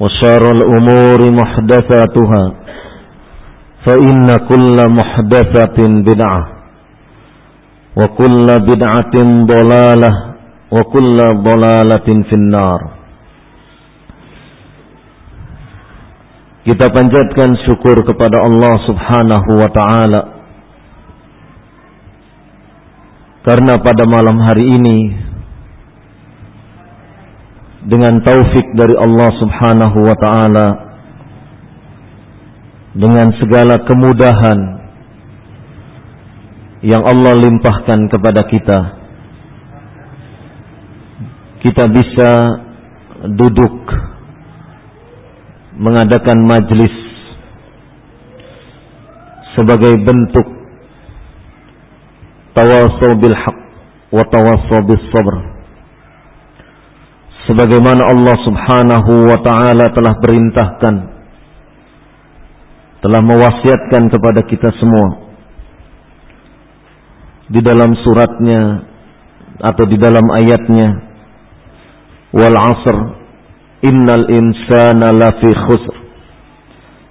وشار الأمور محدثاتها فإن كل محدثة بدعة وكل بدعة ضلالة وكل ضلالة في النار Kita panjatkan syukur kepada Allah subhanahu wa ta'ala Karena pada malam hari ini dengan taufik dari Allah subhanahu wa ta'ala Dengan segala kemudahan Yang Allah limpahkan kepada kita Kita bisa duduk mengadakan majlis sebagai bentuk tawasaw bil haq wa tawasaw bis sabr sebagaimana Allah Subhanahu wa taala telah perintahkan telah mewasiatkan kepada kita semua. Di dalam suratnya atau di dalam ayatnya wal asr innal insana lafi khusr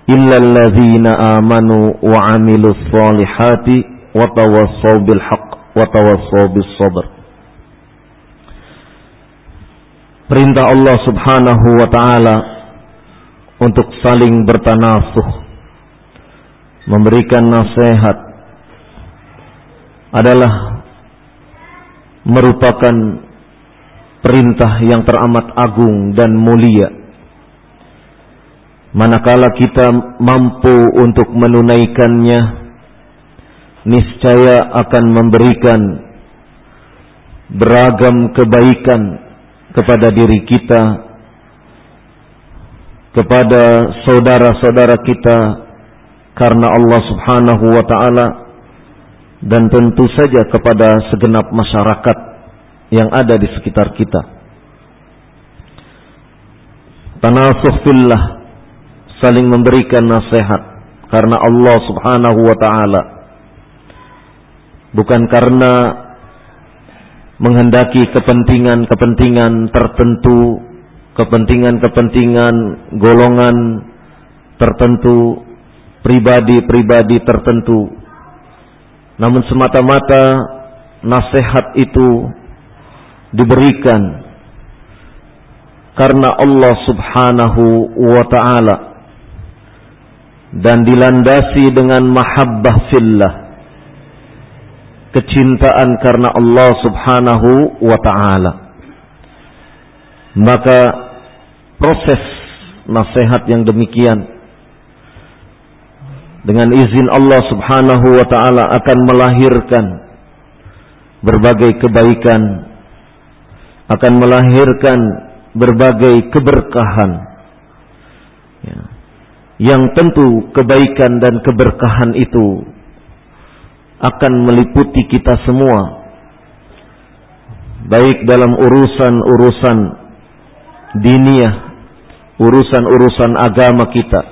illa alladhina amanu wa amilus solihati wa tawassaw bil haqq wa tawassaw bis sabr Perintah Allah Subhanahu wa taala untuk saling bertanasuh memberikan nasihat adalah merupakan perintah yang teramat agung dan mulia. Manakala kita mampu untuk menunaikannya, niscaya akan memberikan beragam kebaikan kepada diri kita, kepada saudara-saudara kita, karena Allah Subhanahu wa Ta'ala, dan tentu saja kepada segenap masyarakat yang ada di sekitar kita. Tanasuh fillah saling memberikan nasihat karena Allah Subhanahu wa taala bukan karena menghendaki kepentingan-kepentingan tertentu, kepentingan-kepentingan golongan tertentu, pribadi-pribadi tertentu. Namun semata-mata nasihat itu diberikan karena Allah Subhanahu wa taala dan dilandasi dengan mahabbah fillah kecintaan karena Allah Subhanahu wa taala maka proses nasihat yang demikian dengan izin Allah Subhanahu wa taala akan melahirkan berbagai kebaikan akan melahirkan berbagai keberkahan. Ya. Yang tentu kebaikan dan keberkahan itu akan meliputi kita semua. Baik dalam urusan-urusan diniyah, urusan-urusan agama kita,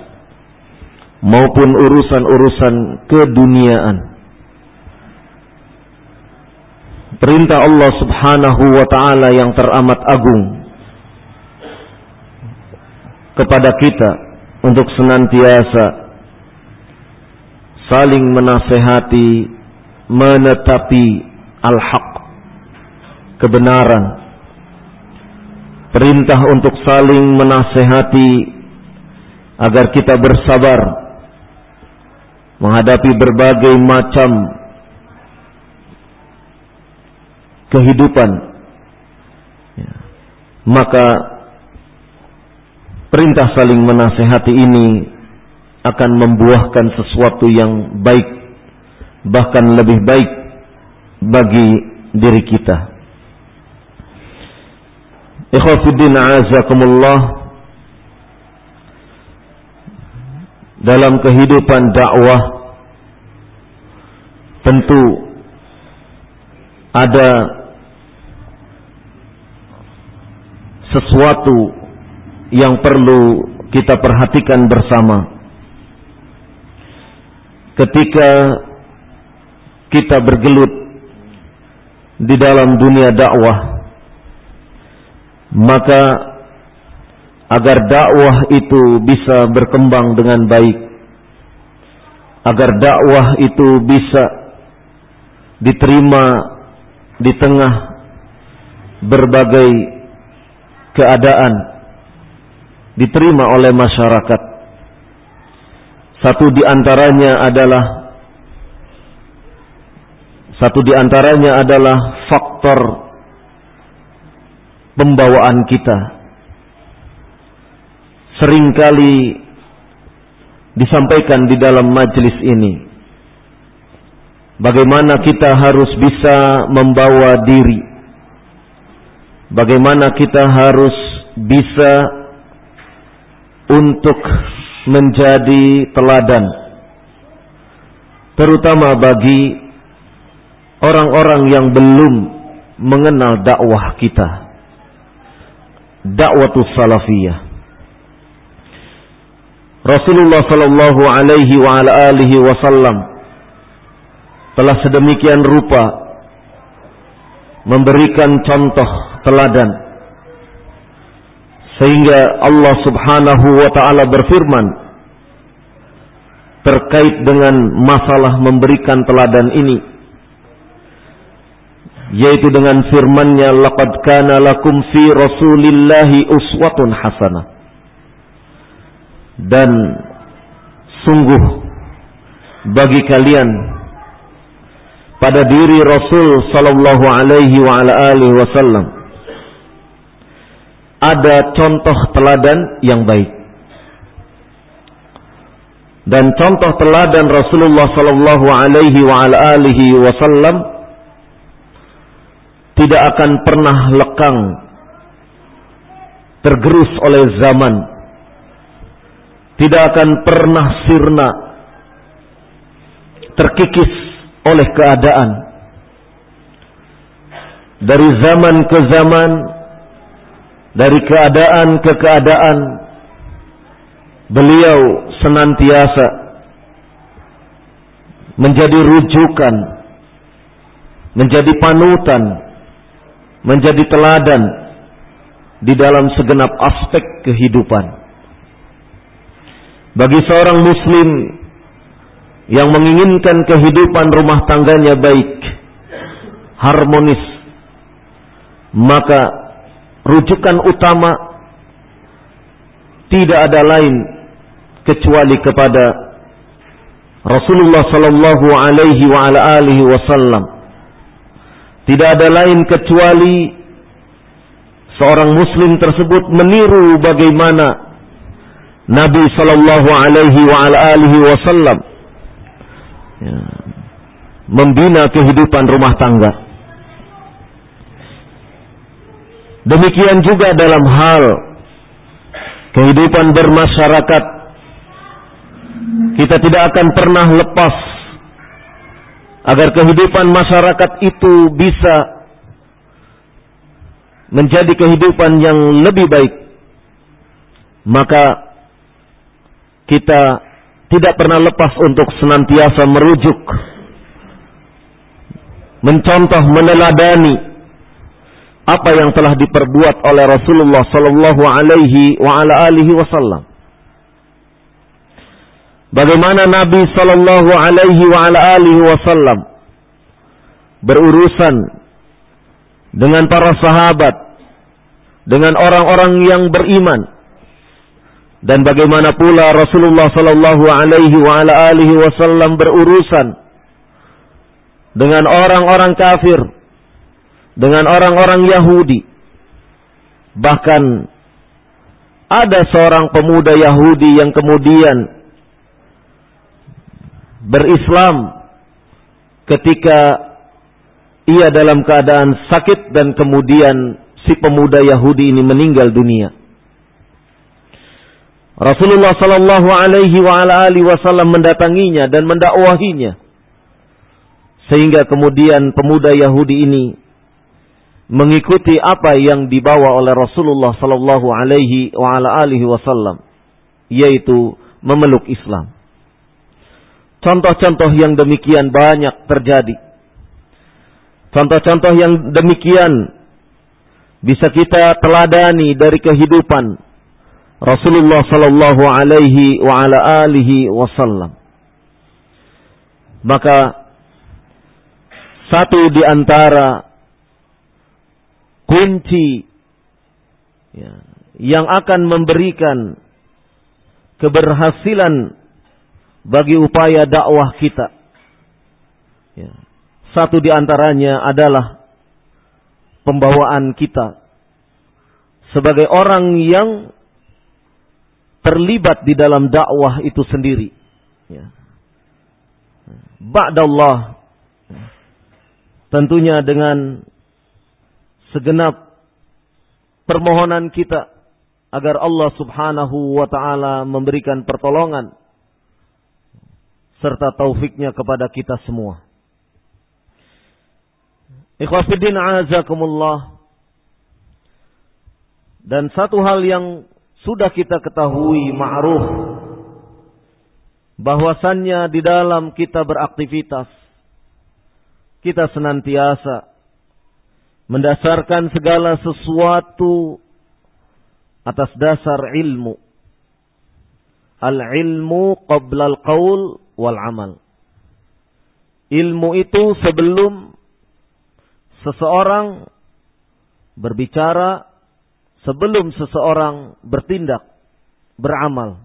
maupun urusan-urusan keduniaan. Perintah Allah Subhanahu wa taala yang teramat agung kepada kita untuk senantiasa saling menasehati, menetapi al-haq, kebenaran. Perintah untuk saling menasehati agar kita bersabar menghadapi berbagai macam kehidupan. Ya. Maka perintah saling menasehati ini akan membuahkan sesuatu yang baik, bahkan lebih baik bagi diri kita. Ikhwafiddin azakumullah dalam kehidupan dakwah tentu ada sesuatu yang perlu kita perhatikan bersama. Ketika kita bergelut di dalam dunia dakwah, maka agar dakwah itu bisa berkembang dengan baik, agar dakwah itu bisa diterima di tengah berbagai keadaan diterima oleh masyarakat. Satu di antaranya adalah satu di antaranya adalah faktor pembawaan kita. Seringkali disampaikan di dalam majelis ini. Bagaimana kita harus bisa membawa diri. Bagaimana kita harus bisa untuk menjadi teladan terutama bagi orang-orang yang belum mengenal dakwah kita. Dakwatus salafiyah. Rasulullah sallallahu alaihi wa ala alihi wasallam telah sedemikian rupa memberikan contoh teladan sehingga Allah Subhanahu wa taala berfirman terkait dengan masalah memberikan teladan ini yaitu dengan firman-Nya laqad kana lakum fi rasulillahi uswatun hasanah dan sungguh bagi kalian pada diri Rasul sallallahu alaihi wa ala alihi wasallam ada contoh teladan yang baik. Dan contoh teladan Rasulullah sallallahu alaihi wa alihi wasallam tidak akan pernah lekang tergerus oleh zaman. Tidak akan pernah sirna terkikis oleh keadaan. Dari zaman ke zaman dari keadaan ke keadaan beliau senantiasa menjadi rujukan menjadi panutan menjadi teladan di dalam segenap aspek kehidupan bagi seorang muslim yang menginginkan kehidupan rumah tangganya baik harmonis maka rujukan utama tidak ada lain kecuali kepada Rasulullah sallallahu alaihi wa ala alihi wasallam. Tidak ada lain kecuali seorang muslim tersebut meniru bagaimana Nabi sallallahu alaihi wa alihi wasallam ya, membina kehidupan rumah tangga. Demikian juga dalam hal kehidupan bermasyarakat. Kita tidak akan pernah lepas agar kehidupan masyarakat itu bisa menjadi kehidupan yang lebih baik. Maka kita tidak pernah lepas untuk senantiasa merujuk, mencontoh, meneladani apa yang telah diperbuat oleh Rasulullah sallallahu alaihi wasallam. Bagaimana Nabi sallallahu alaihi wasallam berurusan dengan para sahabat, dengan orang-orang yang beriman, dan bagaimana pula Rasulullah sallallahu alaihi wasallam berurusan dengan orang-orang kafir, dengan orang-orang Yahudi. Bahkan ada seorang pemuda Yahudi yang kemudian berislam ketika ia dalam keadaan sakit dan kemudian si pemuda Yahudi ini meninggal dunia. Rasulullah Sallallahu Alaihi Wasallam mendatanginya dan mendakwahinya, sehingga kemudian pemuda Yahudi ini mengikuti apa yang dibawa oleh Rasulullah Sallallahu Alaihi Wasallam, yaitu memeluk Islam. Contoh-contoh yang demikian banyak terjadi. Contoh-contoh yang demikian bisa kita teladani dari kehidupan Rasulullah sallallahu alaihi wa ala alihi wasallam. Maka satu di antara kunci ya, yang akan memberikan keberhasilan bagi upaya dakwah kita. Ya. Satu di antaranya adalah pembawaan kita sebagai orang yang terlibat di dalam dakwah itu sendiri. Ya. Ba'dallah. Tentunya dengan segenap permohonan kita agar Allah subhanahu wa ta'ala memberikan pertolongan serta taufiknya kepada kita semua. Ikhwafiddin azakumullah. Dan satu hal yang sudah kita ketahui ma'ruf bahwasannya di dalam kita beraktivitas kita senantiasa mendasarkan segala sesuatu atas dasar ilmu. Al-ilmu qabla al-qaul wal amal. Ilmu itu sebelum seseorang berbicara sebelum seseorang bertindak, beramal.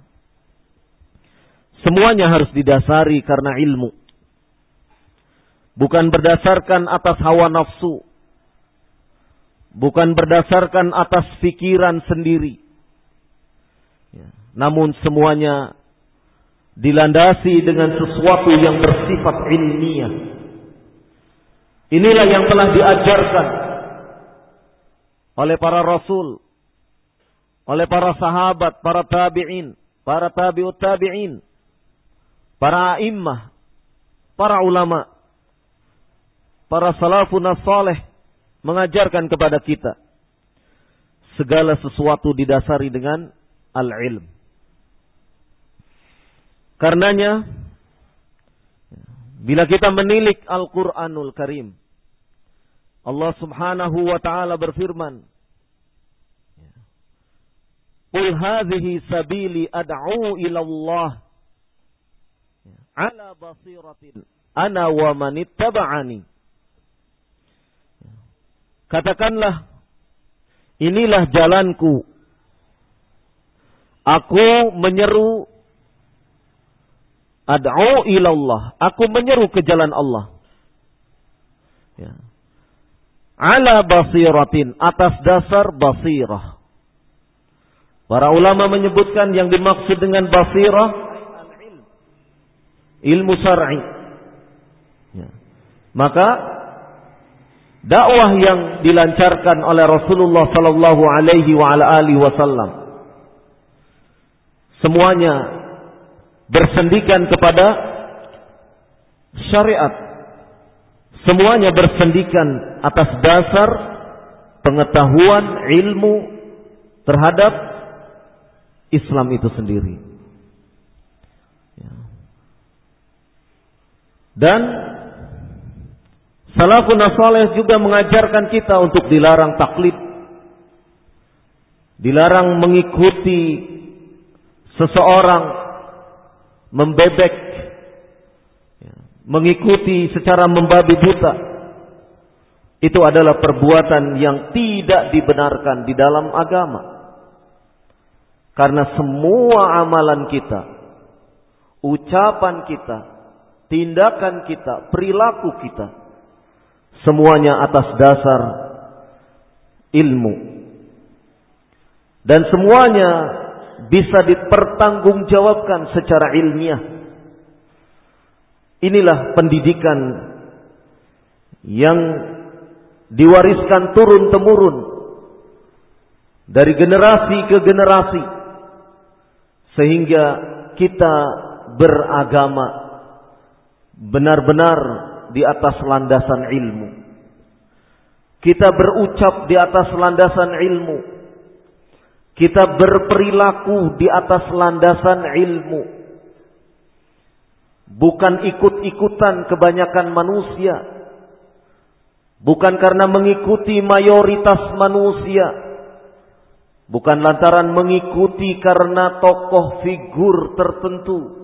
Semuanya harus didasari karena ilmu. Bukan berdasarkan atas hawa nafsu. Bukan berdasarkan atas pikiran sendiri. Ya. Namun semuanya dilandasi dengan sesuatu yang bersifat ilmiah. Inilah yang telah diajarkan oleh para rasul, oleh para sahabat, para tabi'in, para tabi'ut tabi'in, para a'immah, para ulama, para salafun salih mengajarkan kepada kita segala sesuatu didasari dengan al-ilm. Karenanya bila kita menilik Al-Qur'anul Karim Allah Subhanahu wa taala berfirman Qul hadhihi sabili ad'u ila Allah ala basiratin ana wa man ittaba'ani. Katakanlah inilah jalanku. Aku menyeru ad'u ila Allah aku menyeru ke jalan Allah ya ala basiratin atas dasar basirah. Para ulama menyebutkan yang dimaksud dengan basirah ilmu syar'i. Ya. Maka dakwah yang dilancarkan oleh Rasulullah sallallahu alaihi wa ala alihi wasallam semuanya bersendikan kepada syariat semuanya bersendikan atas dasar pengetahuan ilmu terhadap Islam itu sendiri ya. dan Salafun saleh juga mengajarkan kita untuk dilarang taklid. Dilarang mengikuti seseorang membebek mengikuti secara membabi buta. Itu adalah perbuatan yang tidak dibenarkan di dalam agama. Karena semua amalan kita, ucapan kita, tindakan kita, perilaku kita Semuanya atas dasar ilmu. Dan semuanya bisa dipertanggungjawabkan secara ilmiah. Inilah pendidikan yang diwariskan turun-temurun dari generasi ke generasi sehingga kita beragama benar-benar di atas landasan ilmu. Kita berucap di atas landasan ilmu. Kita berperilaku di atas landasan ilmu. Bukan ikut-ikutan kebanyakan manusia. Bukan karena mengikuti mayoritas manusia. Bukan lantaran mengikuti karena tokoh figur tertentu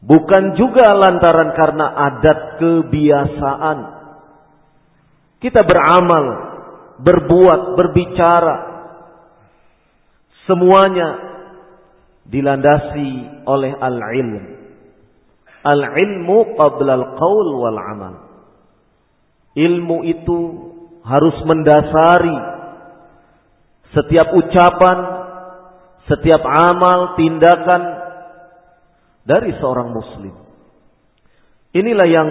Bukan juga lantaran karena adat kebiasaan. Kita beramal, berbuat, berbicara. Semuanya dilandasi oleh al-ilm. Al-ilmu qabla al-qaul wal amal. Ilmu itu harus mendasari setiap ucapan, setiap amal, tindakan dari seorang muslim. Inilah yang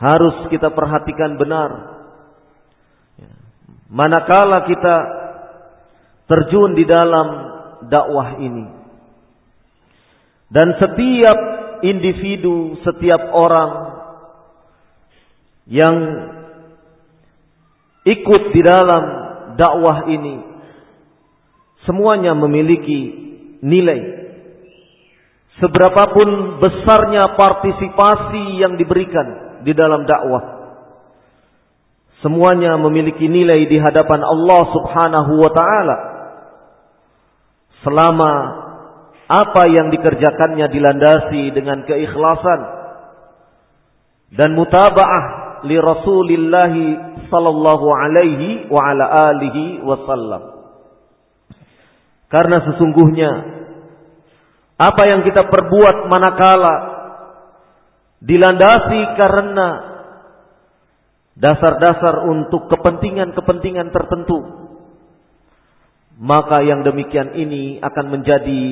harus kita perhatikan benar. Ya. Manakala kita terjun di dalam dakwah ini. Dan setiap individu, setiap orang yang ikut di dalam dakwah ini semuanya memiliki nilai Seberapapun besarnya partisipasi yang diberikan di dalam dakwah. Semuanya memiliki nilai di hadapan Allah subhanahu wa ta'ala. Selama apa yang dikerjakannya dilandasi dengan keikhlasan. Dan mutaba'ah li rasulillahi sallallahu alaihi wa ala alihi wasallam. Karena sesungguhnya apa yang kita perbuat manakala dilandasi karena dasar-dasar untuk kepentingan-kepentingan tertentu, maka yang demikian ini akan menjadi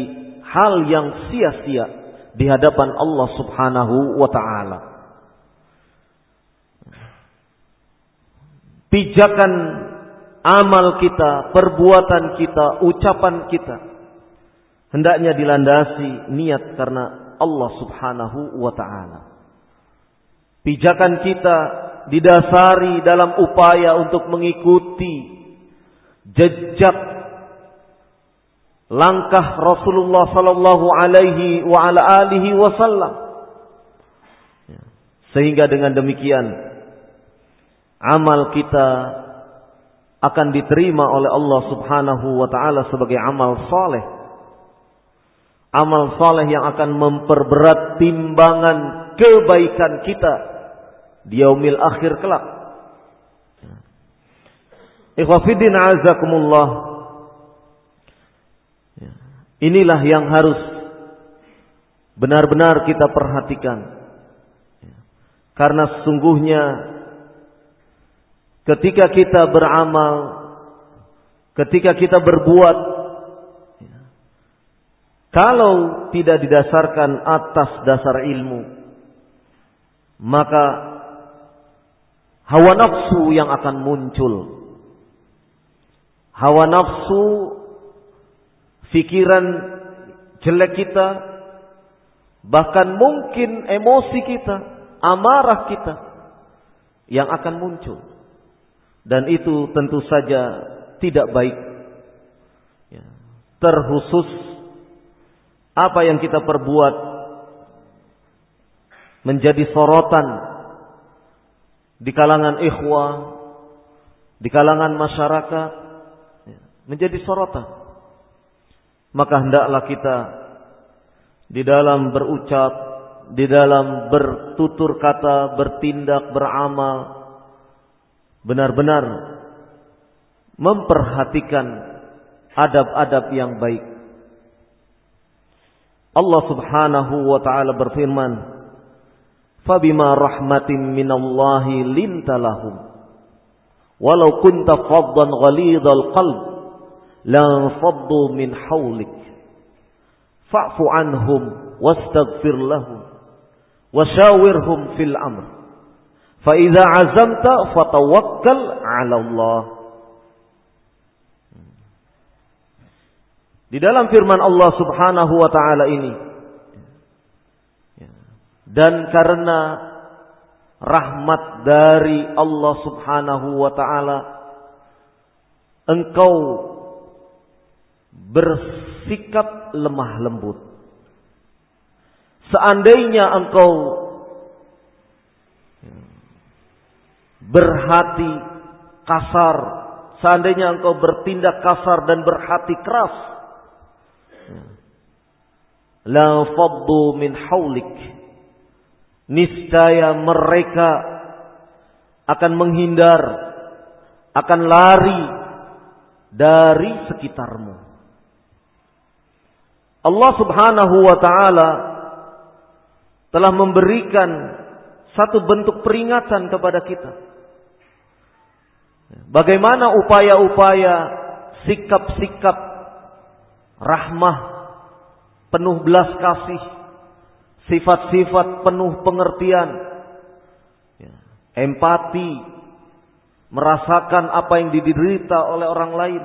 hal yang sia-sia di hadapan Allah Subhanahu wa taala. Pijakan amal kita, perbuatan kita, ucapan kita hendaknya dilandasi niat karena Allah Subhanahu wa taala. Pijakan kita didasari dalam upaya untuk mengikuti jejak langkah Rasulullah sallallahu alaihi wa ala alihi wasallam. Ya. Sehingga dengan demikian amal kita akan diterima oleh Allah Subhanahu wa taala sebagai amal saleh amal saleh yang akan memperberat timbangan kebaikan kita di yaumil akhir kelak. Ikhwafidin azakumullah. Inilah yang harus benar-benar kita perhatikan. Karena sesungguhnya ketika kita beramal, ketika kita berbuat kalau tidak didasarkan atas dasar ilmu, maka hawa nafsu yang akan muncul. Hawa nafsu, pikiran jelek kita, bahkan mungkin emosi kita, amarah kita yang akan muncul. Dan itu tentu saja tidak baik. Ya. Terkhusus apa yang kita perbuat menjadi sorotan di kalangan ikhwah, di kalangan masyarakat, ya, menjadi sorotan. Maka hendaklah kita di dalam berucap, di dalam bertutur kata, bertindak, beramal, benar-benar memperhatikan adab-adab yang baik. Allah Subhanahu wa taala berfirman, fabima rahmatin minallahi linta lahum walau kunta faddan ghalidhal qalb lan faddu min hawlik fa'fu anhum wastaghfir lahum washawirhum fil amr. Fa azamta fatawakkal 'ala Allah. Di dalam firman Allah Subhanahu wa taala ini dan karena rahmat dari Allah Subhanahu wa taala engkau bersikap lemah lembut. Seandainya engkau berhati kasar, seandainya engkau bertindak kasar dan berhati keras, la faddu min haulik niscaya mereka akan menghindar, akan lari dari sekitarmu. Allah Subhanahu wa taala telah memberikan satu bentuk peringatan kepada kita. Bagaimana upaya-upaya sikap-sikap rahmah penuh belas kasih sifat-sifat penuh pengertian, ya, empati, merasakan apa yang diderita oleh orang lain,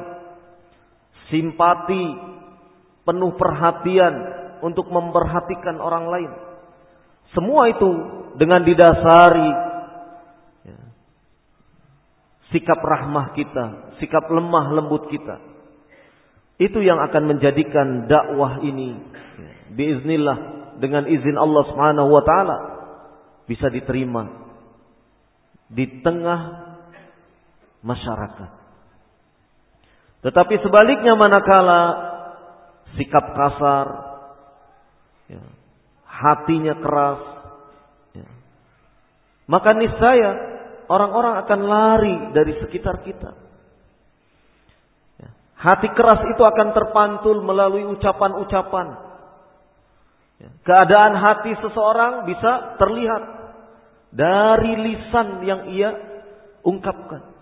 simpati, penuh perhatian untuk memperhatikan orang lain. Semua itu dengan didasari ya, sikap rahmah kita, sikap lemah lembut kita. Itu yang akan menjadikan dakwah ini ya, biiznillah dengan izin Allah Subhanahu wa taala bisa diterima di tengah masyarakat. Tetapi sebaliknya manakala sikap kasar, ya, hatinya keras, ya, maka niscaya orang-orang akan lari dari sekitar kita. Ya, hati keras itu akan terpantul melalui ucapan-ucapan Ya. Keadaan hati seseorang bisa terlihat dari lisan yang ia ungkapkan.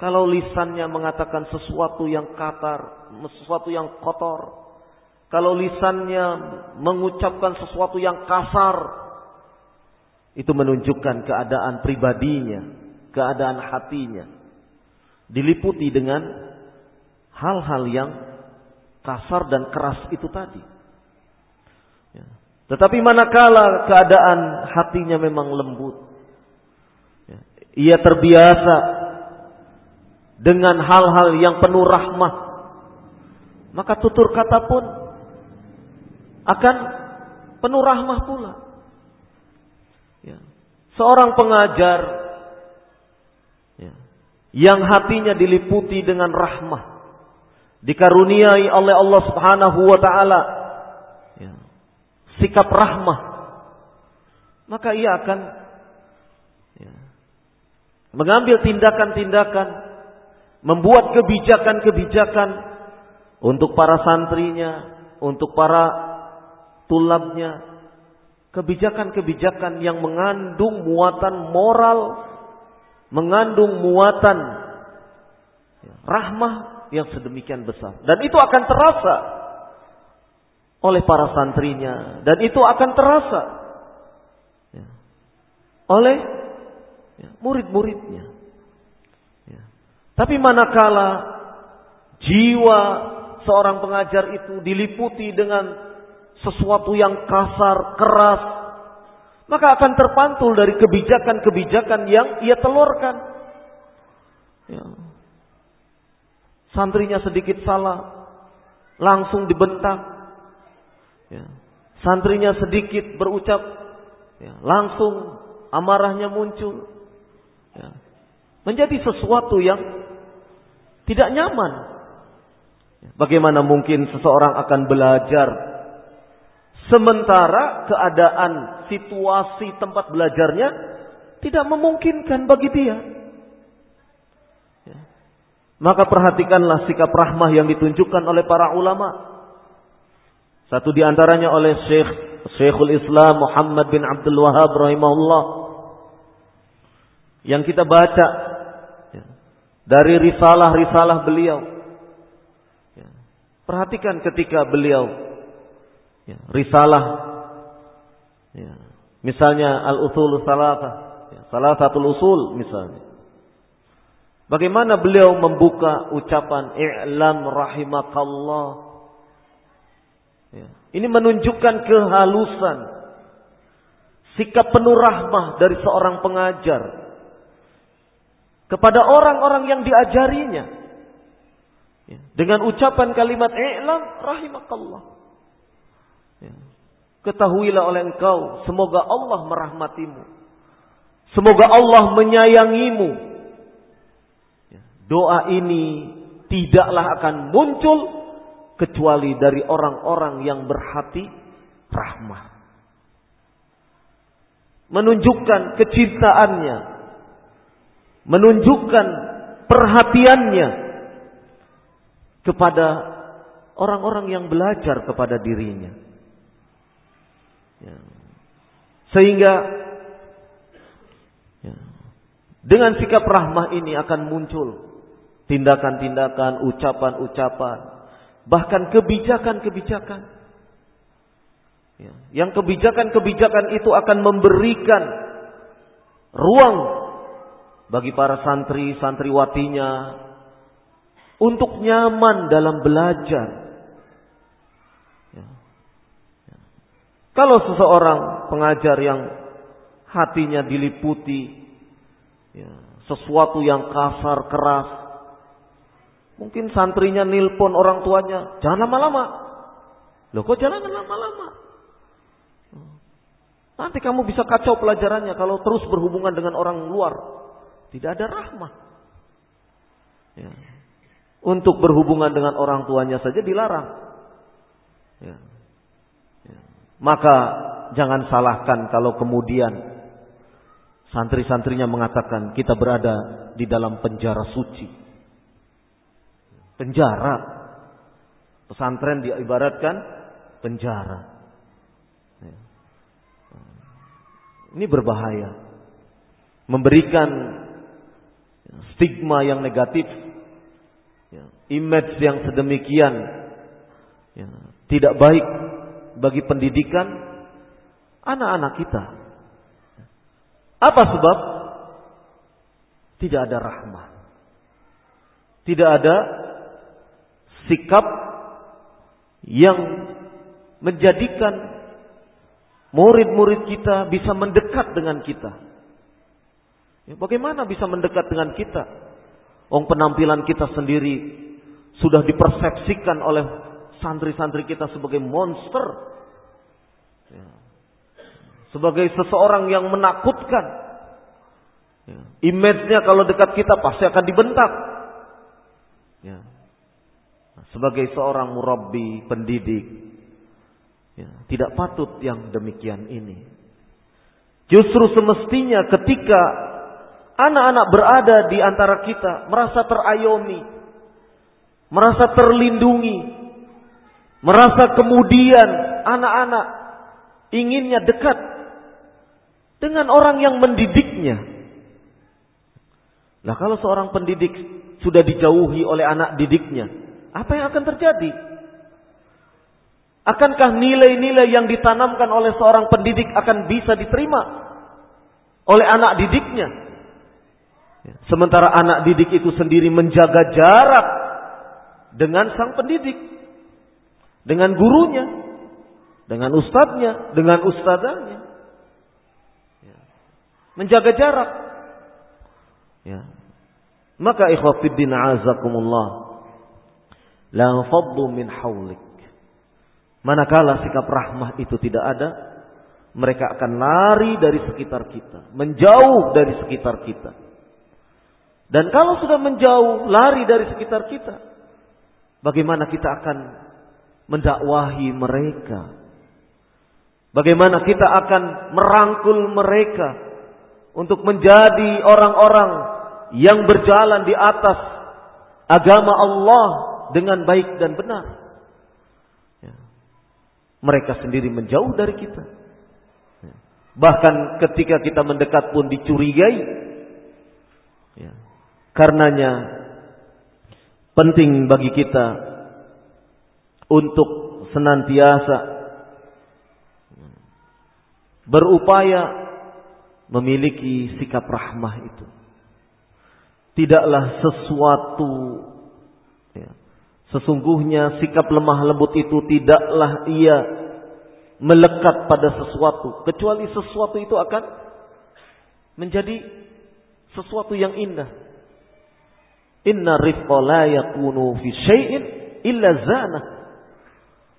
Kalau lisannya mengatakan sesuatu yang katar, sesuatu yang kotor. Kalau lisannya mengucapkan sesuatu yang kasar. Itu menunjukkan keadaan pribadinya, keadaan hatinya. Diliputi dengan hal-hal yang kasar dan keras itu tadi. Ya. Tetapi manakala keadaan hatinya memang lembut, ya. ia terbiasa dengan hal-hal yang penuh rahmah, maka tutur kata pun akan penuh rahmah pula. Ya. Seorang pengajar ya, yang hatinya diliputi dengan rahmah, dikaruniai oleh Allah Subhanahu wa taala sikap rahmah, maka ia akan ya, mengambil tindakan-tindakan, membuat kebijakan-kebijakan untuk para santrinya, untuk para tulabnya, kebijakan-kebijakan yang mengandung muatan moral, mengandung muatan rahmah yang sedemikian besar. Dan itu akan terasa oleh para santrinya dan itu akan terasa ya, oleh ya, murid-muridnya. Tapi manakala jiwa seorang pengajar itu diliputi dengan sesuatu yang kasar, keras, maka akan terpantul dari kebijakan-kebijakan yang ia telurkan. Ya. Santrinya sedikit salah, langsung dibentak. Ya. Santrinya sedikit berucap, ya, langsung amarahnya muncul. Ya. Menjadi sesuatu yang tidak nyaman. Ya. Bagaimana mungkin seseorang akan belajar sementara keadaan situasi tempat belajarnya tidak memungkinkan bagi dia? Maka perhatikanlah sikap rahmah yang ditunjukkan oleh para ulama. Satu di antaranya oleh Syekh Syekhul Islam Muhammad bin Abdul Wahab rahimahullah. Yang kita baca ya, dari risalah-risalah beliau. Ya, perhatikan ketika beliau ya, risalah ya, misalnya al-usul salatah, ya, salah satu usul misalnya. Bagaimana beliau membuka ucapan i'lam rahimakallah. Ini menunjukkan kehalusan. Sikap penuh rahmah dari seorang pengajar. Kepada orang-orang yang diajarinya. Ya. Dengan ucapan kalimat i'lam rahimakallah. Ya. Ketahuilah oleh engkau. Semoga Allah merahmatimu. Semoga Allah menyayangimu Doa ini tidaklah akan muncul kecuali dari orang-orang yang berhati rahmah. Menunjukkan kecintaannya, menunjukkan perhatiannya kepada orang-orang yang belajar kepada dirinya. Ya. Sehingga ya, dengan sikap rahmah ini akan muncul tindakan-tindakan, ucapan-ucapan, bahkan kebijakan-kebijakan. Ya. Yang kebijakan-kebijakan itu akan memberikan ruang bagi para santri, santriwatinya untuk nyaman dalam belajar. Ya. Ya. Kalau seseorang pengajar yang hatinya diliputi ya, sesuatu yang kasar, keras, Mungkin santrinya nilpon orang tuanya, jangan lama-lama. Loh kok jangan lama-lama? Nanti kamu bisa kacau pelajarannya kalau terus berhubungan dengan orang luar. Tidak ada rahmah. Ya. Untuk berhubungan dengan orang tuanya saja dilarang. Ya. Ya. Maka jangan salahkan kalau kemudian santri-santrinya mengatakan kita berada di dalam penjara suci penjara. Pesantren diibaratkan penjara. Ya. Ini berbahaya. Memberikan stigma yang negatif. Ya. Image yang sedemikian. Ya. Tidak baik bagi pendidikan anak-anak kita. Apa sebab? Tidak ada rahmat. Tidak ada sikap yang menjadikan murid-murid kita bisa mendekat dengan kita. Ya, bagaimana bisa mendekat dengan kita? Ong penampilan kita sendiri sudah dipersepsikan oleh santri-santri kita sebagai monster. Ya. Sebagai seseorang yang menakutkan. Ya. Image-nya kalau dekat kita pasti akan dibentak. Ya sebagai seorang murabbi, pendidik, ya, tidak patut yang demikian ini. Justru semestinya ketika anak-anak berada di antara kita, merasa terayomi, merasa terlindungi, merasa kemudian anak-anak inginnya dekat dengan orang yang mendidiknya. Nah kalau seorang pendidik sudah dijauhi oleh anak didiknya, apa yang akan terjadi? Akankah nilai-nilai yang ditanamkan oleh seorang pendidik akan bisa diterima oleh anak didiknya? Ya. Sementara anak didik itu sendiri menjaga jarak dengan sang pendidik, dengan gurunya, dengan ustadznya, dengan ustadzanya. Ya. Menjaga jarak. Ya. Maka ikhwafiddin azakumullah. La faddu min hawlik. Manakala sikap rahmah itu tidak ada, mereka akan lari dari sekitar kita, menjauh dari sekitar kita. Dan kalau sudah menjauh, lari dari sekitar kita, bagaimana kita akan mendakwahi mereka? Bagaimana kita akan merangkul mereka untuk menjadi orang-orang yang berjalan di atas agama Allah dengan baik dan benar? mereka sendiri menjauh dari kita. Bahkan ketika kita mendekat pun dicurigai. Ya. Karenanya penting bagi kita untuk senantiasa berupaya memiliki sikap rahmah itu. Tidaklah sesuatu Sesungguhnya sikap lemah lembut itu tidaklah ia melekat pada sesuatu. Kecuali sesuatu itu akan menjadi sesuatu yang indah. Inna rifqa la yakunu fi syai'in illa zana.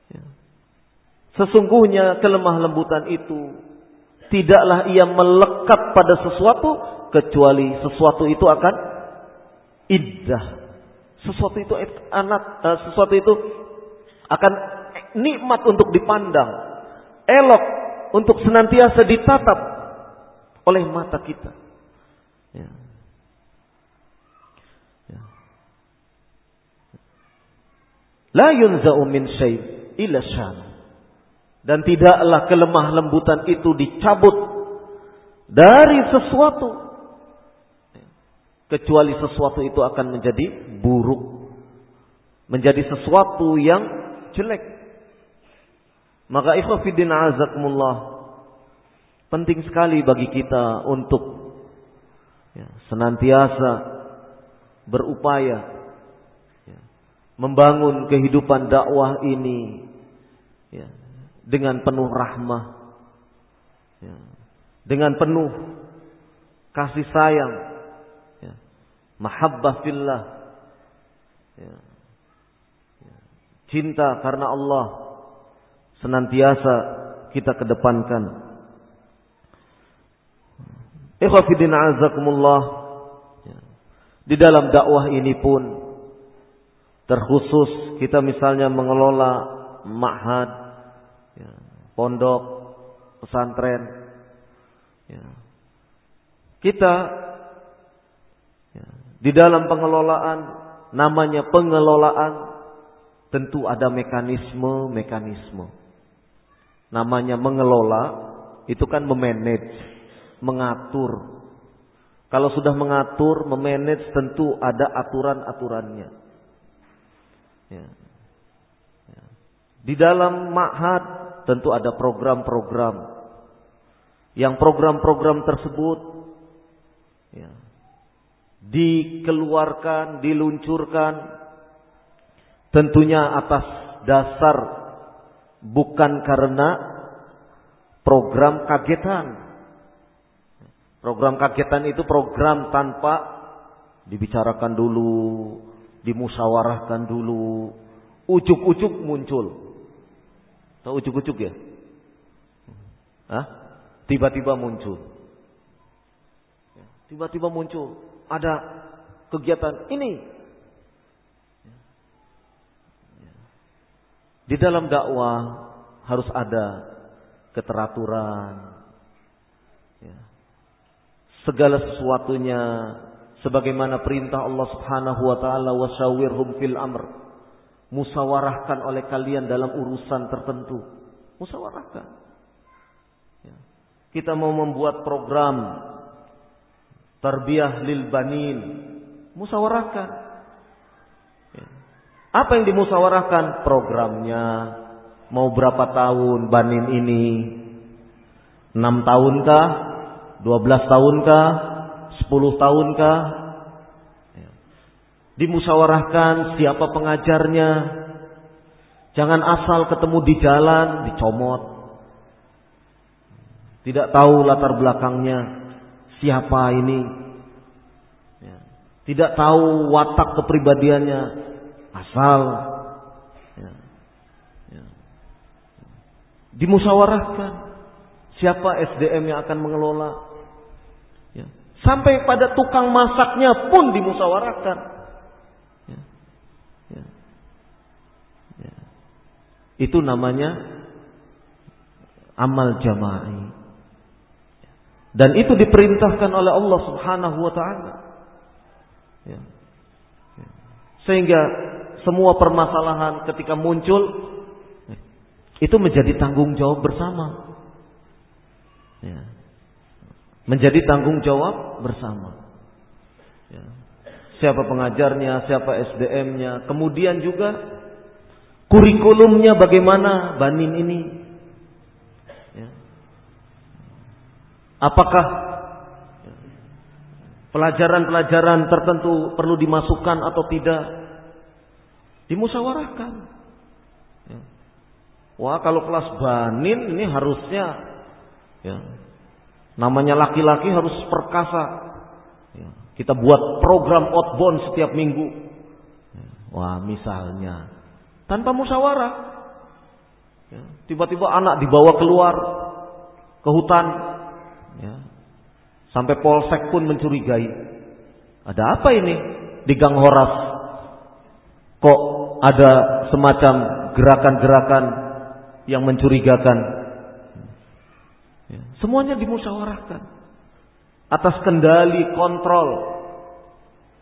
Ya. Sesungguhnya kelemah lembutan itu tidaklah ia melekat pada sesuatu kecuali sesuatu itu akan indah sesuatu itu anak uh, sesuatu itu akan nikmat untuk dipandang, elok untuk senantiasa ditatap oleh mata kita. Ya. La yunza'u min syai' illa syan. Dan tidaklah kelemah lembutan itu dicabut dari sesuatu kecuali sesuatu itu akan menjadi buruk, menjadi sesuatu yang jelek. Maka ikhwafidin azakumullah penting sekali bagi kita untuk ya, senantiasa berupaya ya, membangun kehidupan dakwah ini ya, dengan penuh rahmah, ya, dengan penuh kasih sayang mahabbah fillah ya. ya. cinta karena Allah senantiasa kita kedepankan Ikhwafidin azakumullah ya. Di dalam dakwah ini pun Terkhusus kita misalnya mengelola Ma'had ya, Pondok Pesantren ya. Kita di dalam pengelolaan namanya pengelolaan tentu ada mekanisme-mekanisme. Namanya mengelola itu kan memanage, mengatur. Kalau sudah mengatur, memanage tentu ada aturan-aturannya. Ya. Ya. Di dalam ma'had tentu ada program-program. Yang program-program tersebut ya, dikeluarkan, diluncurkan tentunya atas dasar bukan karena program kagetan. Program kagetan itu program tanpa dibicarakan dulu, dimusyawarahkan dulu, ujuk-ujuk muncul. Tahu ujuk-ujuk ya? Hah? Tiba-tiba muncul. Tiba-tiba muncul ada kegiatan ini. Di dalam dakwah harus ada keteraturan. Ya. Segala sesuatunya sebagaimana perintah Allah Subhanahu wa taala wasyawirhum fil amr. Musawarahkan oleh kalian dalam urusan tertentu. Musawarahkan. Ya. Kita mau membuat program Tarbiyah lil banin. Musawarahkan. Ya. Apa yang dimusawarahkan? Programnya. Mau berapa tahun banin ini? 6 tahunkah? 12 tahunkah? 10 tahunkah? Ya. Dimusyawarahkan siapa pengajarnya. Jangan asal ketemu di jalan dicomot. Tidak tahu latar belakangnya siapa ini. Ya. Tidak tahu watak kepribadiannya. Asal. Ya. dimusyawarahkan siapa SDM yang akan mengelola. Ya. Sampai pada tukang masaknya pun dimusyawarahkan. Ya. Ya. Ya. Itu namanya amal jama'i. Dan itu diperintahkan oleh Allah Subhanahu wa taala. Ya. Ya. Sehingga semua permasalahan ketika muncul itu menjadi tanggung jawab bersama. Ya. Menjadi tanggung jawab bersama. Ya. Siapa pengajarnya, siapa SDM-nya, kemudian juga kurikulumnya bagaimana Banin ini. Ya. Apakah pelajaran-pelajaran tertentu perlu dimasukkan atau tidak? Dimusyawarahkan. Ya. Wah kalau kelas banin ini harusnya ya, namanya laki-laki harus perkasa. Ya, kita buat program outbound setiap minggu. Ya, wah misalnya tanpa musyawarah, ya, tiba-tiba anak dibawa keluar ke hutan, sampai polsek pun mencurigai. Ada apa ini di Gang Horas? Kok ada semacam gerakan-gerakan yang mencurigakan. Ya, semuanya dimusyawarahkan atas kendali kontrol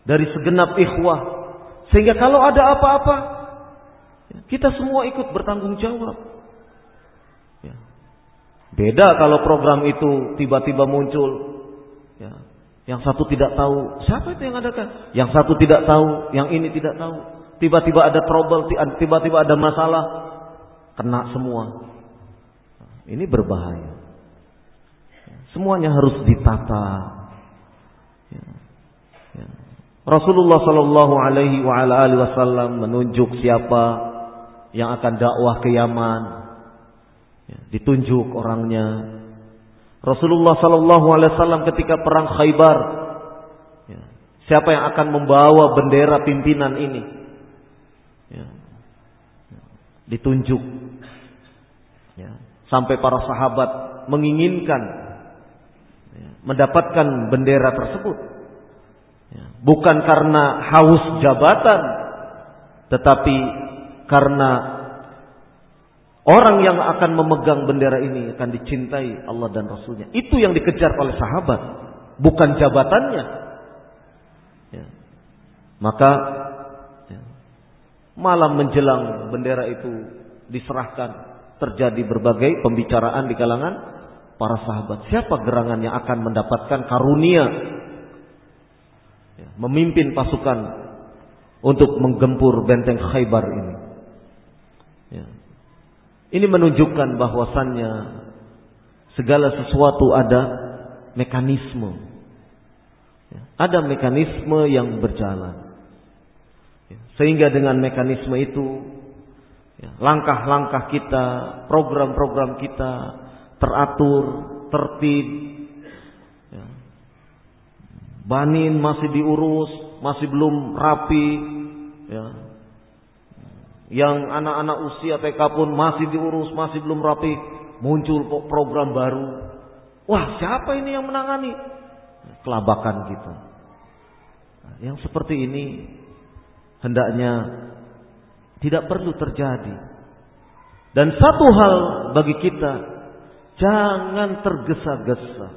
dari segenap ikhwah sehingga kalau ada apa-apa ya, kita semua ikut bertanggung jawab. Ya. Beda kalau program itu tiba-tiba muncul, ya. yang satu tidak tahu siapa itu yang adakan, yang satu tidak tahu, yang ini tidak tahu. Tiba-tiba ada trouble, tiba-tiba ada masalah, kena semua. Ini berbahaya. Semuanya harus ditata. Ya. Ya. Rasulullah Shallallahu Alaihi Wasallam menunjuk siapa yang akan dakwah ke Yaman. Ya. Ditunjuk orangnya. Rasulullah Shallallahu Alaihi Wasallam ketika perang Khaybar, ya. siapa yang akan membawa bendera pimpinan ini? ya, ditunjuk ya, sampai para sahabat menginginkan ya, mendapatkan bendera tersebut ya, bukan karena haus jabatan tetapi karena orang yang akan memegang bendera ini akan dicintai Allah dan Rasulnya itu yang dikejar oleh sahabat bukan jabatannya ya. maka Malam menjelang bendera itu diserahkan, terjadi berbagai pembicaraan di kalangan para sahabat. Siapa gerangan yang akan mendapatkan karunia ya, memimpin pasukan untuk menggempur benteng Khaybar ini? Ya. Ini menunjukkan bahwasannya segala sesuatu ada mekanisme. Ya. Ada mekanisme yang berjalan. Sehingga dengan mekanisme itu langkah-langkah kita, program-program kita teratur, tertib. Ya. Banin masih diurus, masih belum rapi. Ya. Yang anak-anak usia TK pun masih diurus, masih belum rapi. Muncul program baru. Wah, siapa ini yang menangani? Kelabakan gitu. Nah, yang seperti ini hendaknya tidak perlu terjadi. Dan satu hal bagi kita, jangan tergesa-gesa.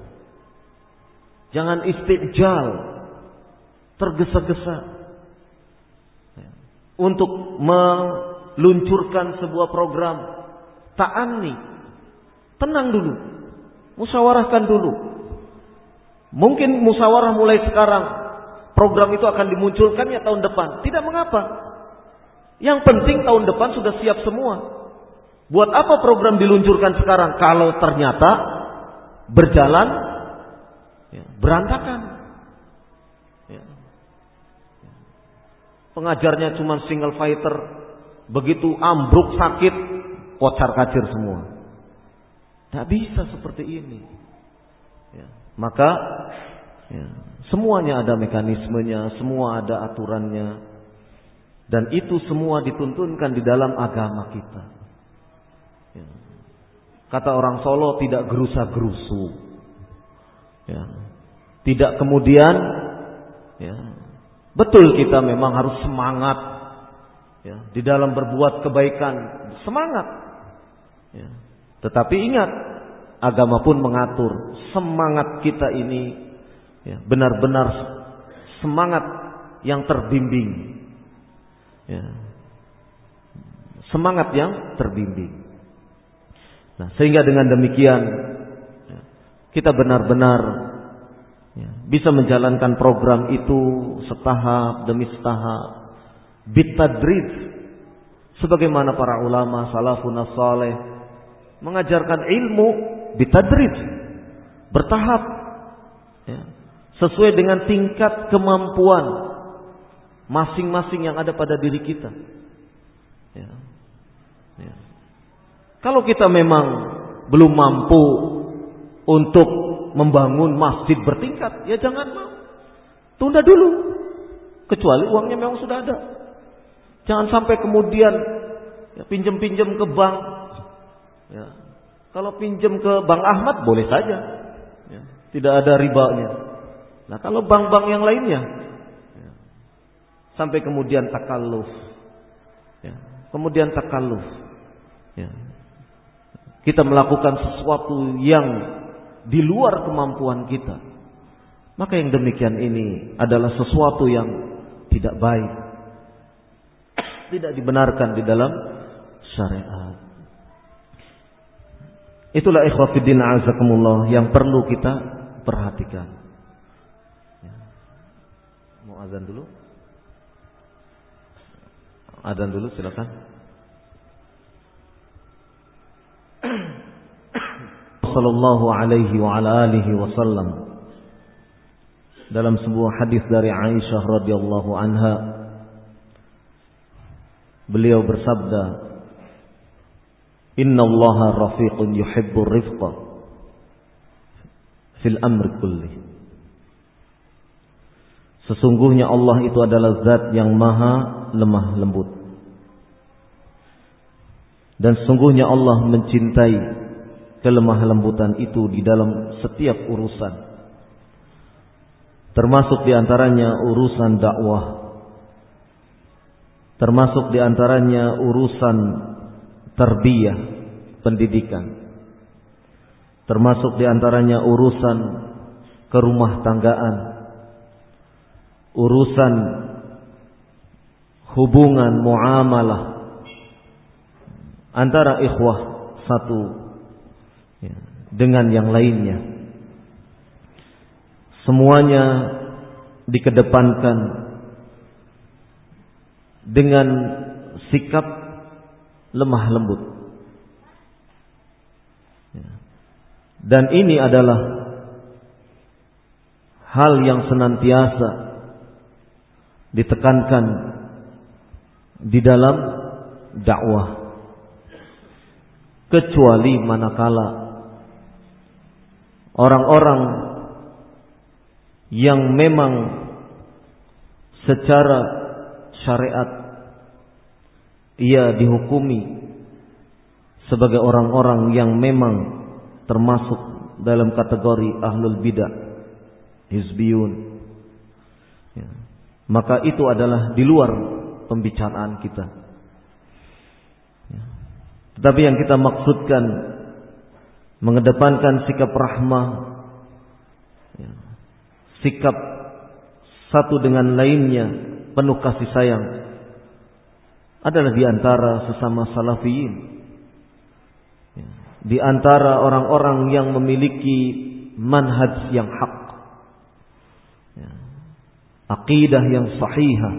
Jangan istijal, tergesa-gesa. Untuk meluncurkan sebuah program. Ta'ani. Tenang dulu. Musyawarahkan dulu. Mungkin musyawarah mulai sekarang program itu akan dimunculkannya tahun depan. Tidak mengapa. Yang penting tahun depan sudah siap semua. Buat apa program diluncurkan sekarang kalau ternyata berjalan ya, berantakan? Ya. Pengajarnya cuma single fighter, begitu ambruk sakit, kocar kacir semua. Tak bisa seperti ini. Ya. Maka ya, semuanya ada mekanismenya, semua ada aturannya, dan itu semua dituntunkan di dalam agama kita. Ya. Kata orang Solo tidak gerusa-gerusu. Ya. Tidak kemudian ya, betul kita memang harus semangat ya, di dalam berbuat kebaikan, semangat. Ya. Tetapi ingat, agama pun mengatur semangat kita ini ya, benar-benar semangat yang terbimbing. Ya. Semangat yang terbimbing. Nah, sehingga dengan demikian ya, kita benar-benar ya, bisa menjalankan program itu setahap demi setahap, bitadrid, sebagaimana para ulama salafun saleh mengajarkan ilmu bitadrij bertahap ya, sesuai dengan tingkat kemampuan masing-masing yang ada pada diri kita. Ya. Ya. Kalau kita memang belum mampu untuk membangun masjid bertingkat, ya jangan mau. Tunda dulu. Kecuali uangnya memang sudah ada. Jangan sampai kemudian ya, pinjam-pinjam ke bank Ya. Kalau pinjam ke Bank Ahmad boleh saja. Ya. Tidak ada ribanya. Nah kalau bank-bank yang lainnya. Ya. Sampai kemudian takalluf. Ya. Kemudian takalluf. Ya. Kita melakukan sesuatu yang di luar kemampuan kita. Maka yang demikian ini adalah sesuatu yang tidak baik. Tidak dibenarkan di dalam syariat. Itulah ikhwafiddin azakumullah yang perlu kita perhatikan. Ya. Mau azan dulu? Azan dulu silakan. Sallallahu alaihi wa ala alihi wasallam dalam sebuah hadis dari Aisyah radhiyallahu anha beliau bersabda Inna Allah rafiqun yuhibbur rifqa fil amri kulli. Sesungguhnya Allah itu adalah zat yang maha lemah lembut. Dan sesungguhnya Allah mencintai kelemah lembutan itu di dalam setiap urusan. Termasuk di antaranya urusan dakwah. Termasuk di antaranya urusan terbiyah pendidikan. Termasuk di antaranya urusan kerumah tanggaan. Urusan hubungan muamalah antara ikhwah satu dengan yang lainnya. Semuanya dikedepankan dengan sikap lemah lembut. Ya. Dan ini adalah hal yang senantiasa ditekankan di dalam dakwah. Kecuali manakala orang-orang yang memang secara syariat ia dihukumi sebagai orang-orang yang memang termasuk dalam kategori ahlul bidah hizbiyun ya. maka itu adalah di luar pembicaraan kita ya. tetapi yang kita maksudkan mengedepankan sikap rahmah ya. sikap satu dengan lainnya penuh kasih sayang adalah di antara sesama salafiyin. Ya. Di antara orang-orang yang memiliki manhaj yang hak. Ya. Aqidah yang sahihah.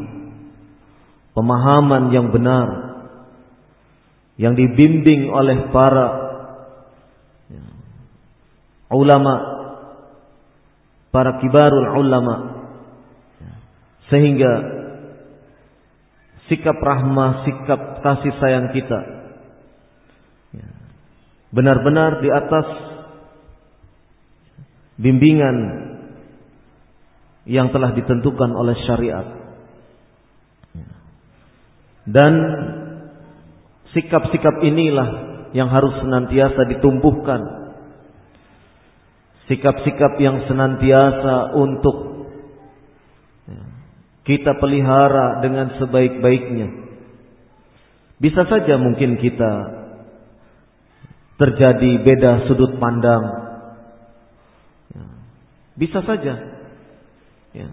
Pemahaman yang benar. Yang dibimbing oleh para ulama. Para kibarul ulama. Sehingga sikap rahmah, sikap kasih sayang kita benar-benar di atas bimbingan yang telah ditentukan oleh syariat. Dan sikap-sikap inilah yang harus senantiasa ditumbuhkan. Sikap-sikap yang senantiasa untuk kita pelihara dengan sebaik-baiknya. Bisa saja mungkin kita terjadi beda sudut pandang. Bisa saja Ya.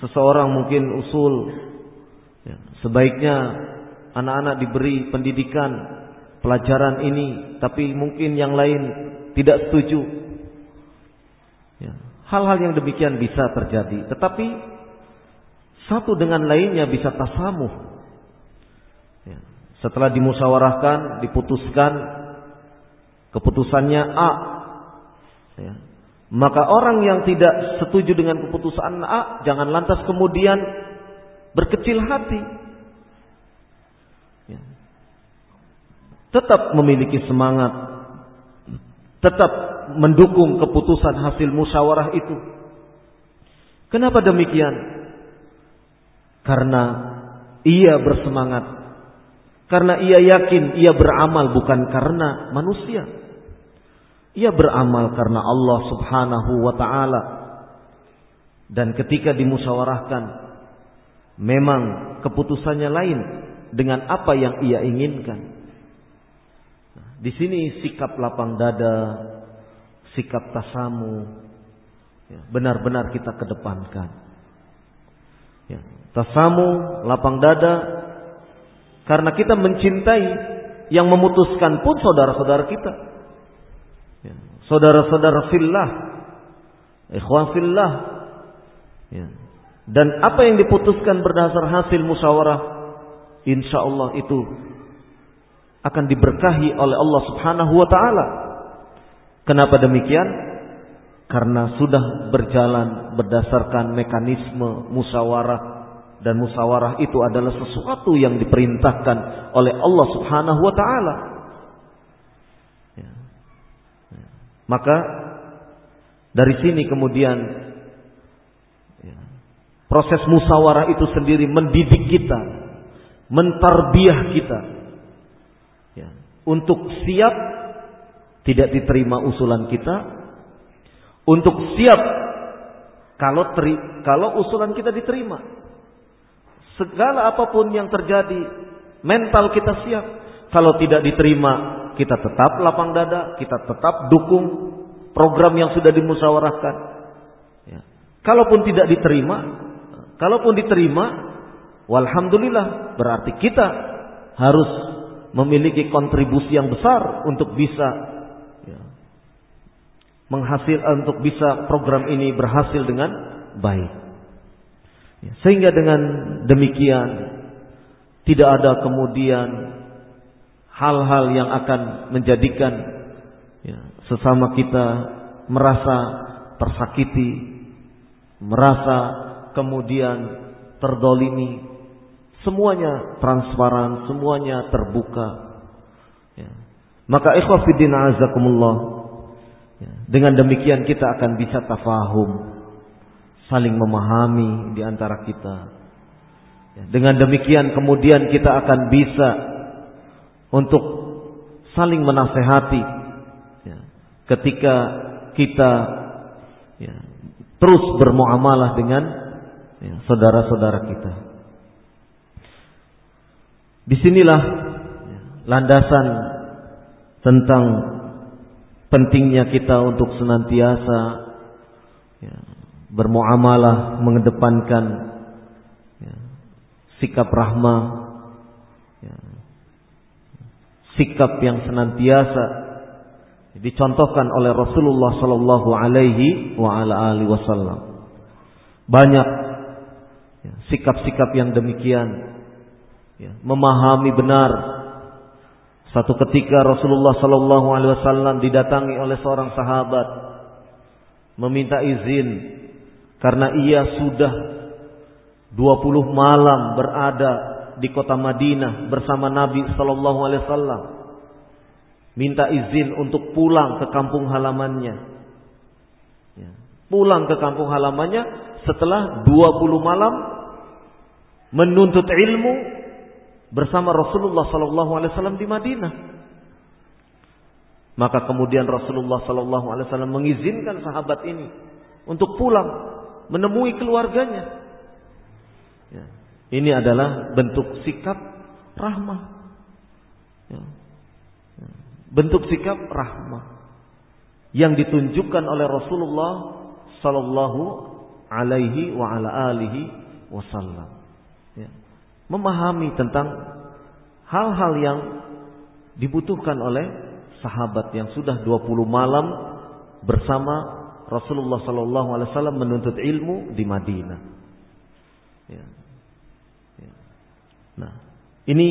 Seseorang mungkin usul ya. sebaiknya anak-anak diberi pendidikan pelajaran ini, tapi mungkin yang lain tidak setuju. Ya. Hal-hal yang demikian bisa terjadi, tetapi satu dengan lainnya bisa tasamuh. Ya. Setelah dimusyawarahkan, diputuskan, keputusannya A. Ya. Maka orang yang tidak setuju dengan keputusan A, jangan lantas kemudian berkecil hati. Ya. Tetap memiliki semangat, tetap mendukung keputusan hasil musyawarah itu. Kenapa demikian? Karena ia bersemangat, karena ia yakin ia beramal bukan karena manusia. Ia beramal karena Allah Subhanahu wa taala. Dan ketika dimusyawarahkan memang keputusannya lain dengan apa yang ia inginkan. Di sini sikap lapang dada, sikap tasamu ya, benar-benar kita kedepankan. Ya, tasamu, lapang dada karena kita mencintai yang memutuskan pun saudara-saudara kita. Ya. Saudara-saudara fillah, ikhwan fillah. Ya. Dan apa yang diputuskan berdasar hasil musyawarah, insya Allah itu akan diberkahi oleh Allah Subhanahu wa taala. Kenapa demikian? Karena sudah berjalan berdasarkan mekanisme musyawarah dan musyawarah itu adalah sesuatu yang diperintahkan oleh Allah Subhanahu wa taala. Maka dari sini kemudian ya, proses musyawarah itu sendiri mendidik kita, mentarbiah kita ya, untuk siap tidak diterima usulan kita, untuk siap kalau teri, kalau usulan kita diterima. Segala apa pun yang terjadi, mental kita siap. Kalau tidak diterima, kita tetap lapang dada, kita tetap dukung program yang sudah dimusyawarahkan. Ya. Kalaupun tidak diterima, kalaupun diterima, walhamdulillah berarti kita harus memiliki kontribusi yang besar untuk bisa menghasil untuk bisa program ini berhasil dengan baik. Ya, sehingga dengan demikian tidak ada kemudian hal-hal yang akan menjadikan ya, sesama kita merasa tersakiti, merasa kemudian terdolimi. Semuanya transparan, semuanya terbuka. Ya. Maka ikhwah fiddin azakumullah. Ya. Dengan demikian kita akan bisa tafahum. Saling memahami di antara kita. Ya. Dengan demikian kemudian kita akan bisa untuk saling menasehati ya, ketika kita terus bermuamalah dengan saudara-saudara kita. Di sinilah landasan tentang pentingnya kita untuk senantiasa ya, bermuamalah mengedepankan ya, sikap rahmah sikap yang senantiasa dicontohkan oleh Rasulullah sallallahu alaihi wasallam. Banyak ya, sikap-sikap yang demikian ya, memahami benar satu ketika Rasulullah sallallahu alaihi wasallam didatangi oleh seorang sahabat meminta izin karena ia sudah 20 malam berada di kota Madinah bersama Nabi sallallahu alaihi wasallam. Minta izin untuk pulang ke kampung halamannya. Ya. Pulang ke kampung halamannya setelah 20 malam menuntut ilmu bersama Rasulullah sallallahu alaihi wasallam di Madinah. Maka kemudian Rasulullah sallallahu alaihi wasallam mengizinkan sahabat ini untuk pulang menemui keluarganya. Ya. Ini adalah bentuk sikap rahmah. Ya. ya. Bentuk sikap rahmah yang ditunjukkan oleh Rasulullah sallallahu alaihi wasallam. Ya. Memahami tentang hal-hal yang dibutuhkan oleh sahabat yang sudah 20 malam bersama Rasulullah sallallahu alaihi wasallam menuntut ilmu di Madinah. Ya. Nah, ini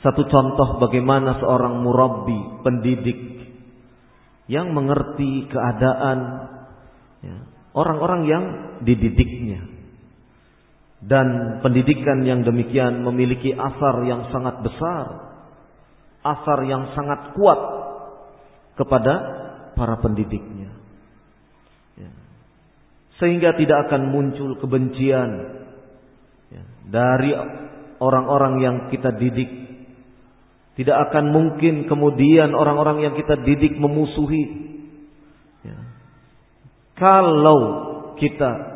satu contoh bagaimana seorang murabbi, pendidik yang mengerti keadaan ya, orang-orang ya, yang dididiknya. Dan pendidikan yang demikian memiliki asar yang sangat besar, asar yang sangat kuat kepada para pendidiknya. Ya. Sehingga tidak akan muncul kebencian ya, dari orang-orang yang kita didik. Tidak akan mungkin kemudian orang-orang yang kita didik memusuhi. Ya. Kalau kita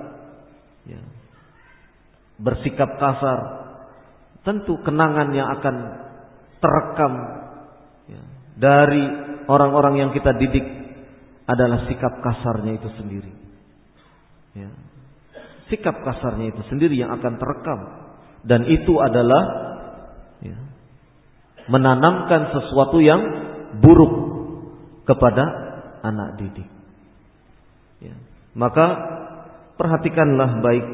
bersikap kasar, tentu kenangan yang akan terekam ya, dari orang-orang yang kita didik adalah sikap kasarnya itu sendiri. Ya. Sikap kasarnya itu sendiri yang akan terekam dan itu adalah ya, menanamkan sesuatu yang buruk kepada anak didik. Ya. Maka perhatikanlah baik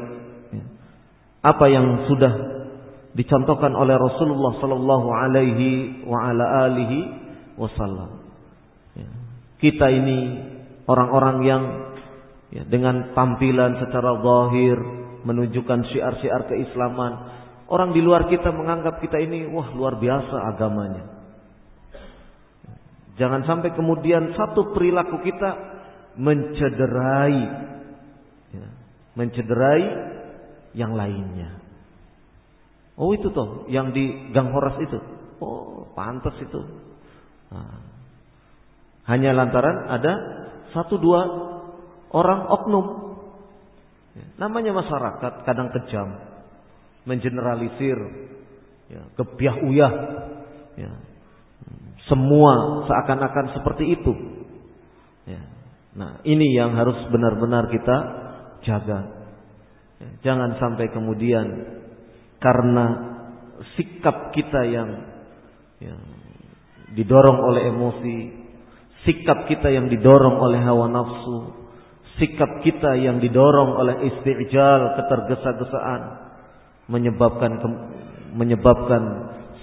apa yang sudah dicontohkan oleh Rasulullah Sallallahu Alaihi wa ala alihi Wasallam. Ya. Kita ini orang-orang yang ya, dengan tampilan secara zahir menunjukkan syiar-syiar keislaman, Orang di luar kita menganggap kita ini wah luar biasa agamanya. Jangan sampai kemudian satu perilaku kita mencederai ya, mencederai yang lainnya. Oh itu toh yang di Gang Horas itu. Oh pantas itu. Nah, hanya lantaran ada satu dua orang oknum. Ya, namanya masyarakat kadang kejam mengeneralisir ya, kebiah uyah ya. semua seakan-akan seperti itu ya. nah ini yang harus benar-benar kita jaga jangan sampai kemudian karena sikap kita yang ya, didorong oleh emosi sikap kita yang didorong oleh hawa nafsu sikap kita yang didorong oleh istijal ketergesa-gesaan menyebabkan menyebabkan